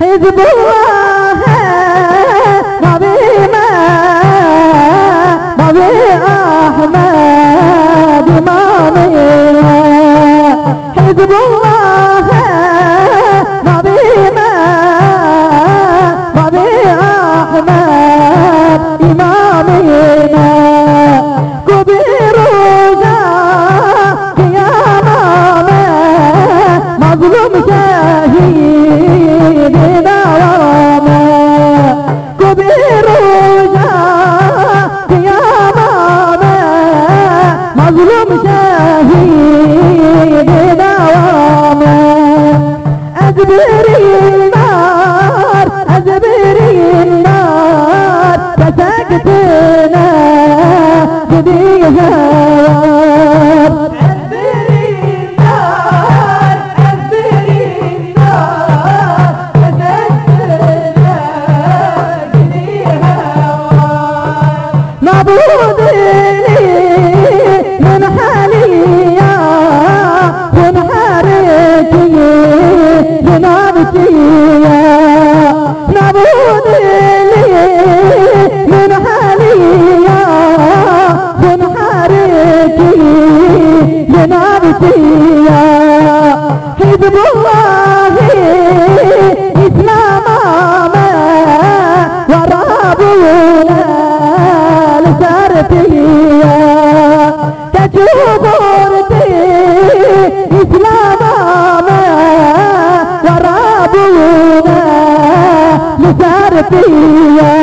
حزب الله ما بي ما ما بي أحمد إمامنا حزب الله مظلوم شهيد دواما أجبري النار أجبري النار فسكتنا فسكتنا بديها معبود جنابتي حزب الله إسلاما ورابونا لسارتيا تجوبورتي إسلاما ورابونا لسارتيا يا رب تحال طوال بالسين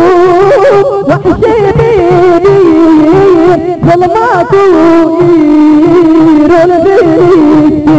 ظلماته إيران بيتي